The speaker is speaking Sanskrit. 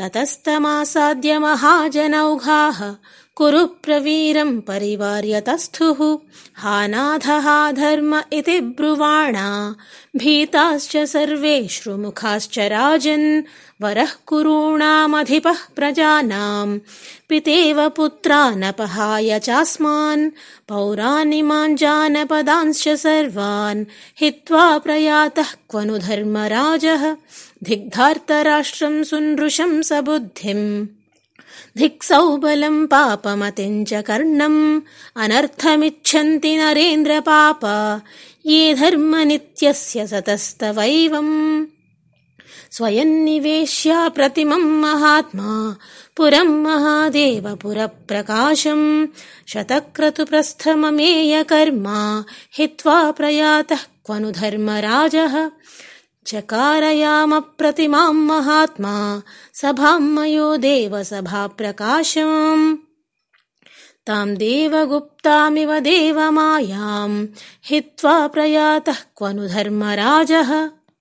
ततस्तमासाद्य महाजनौघाः कुरु प्रवीरम् परिवार्यतस्थुः हानाथः धर्म इति ब्रुवाणा। भीताश्च सर्वे श्रुमुखाश्च राजन्। वरः कुरूणामधिपः प्रजानाम्। पितेव पुत्रानपहाय चास्मान्। पौराणिमान् जानपदांश्च सर्वान्। हित्वा प्रयातः क्वनु धर्मराजः। धिग्धार्तराष्ट्रम् सुनृशम् स बुद्धिम् धिक्सौ बलम् पापमतिम् च कर्णम् अनर्थमिच्छन्ति नरेन्द्र पाप ये धर्म नित्यस्य सतस्तवैवम्। स्वयम् निवेश्य प्रतिमम् महात्मा पुरम् महादेव पुरप्रकाशम्। शतक्रतुप्रस्थममेय कर्मा हित्वा प्रयातः क्वनु धर्मराजः चकारयामप्रतिमाम् महात्मा सभाम् मयो देवसभाप्रकाशम्। ताम् देवगुप्तामिव देवमायाम् हित्वा प्रयातः क्वनु धर्मराजः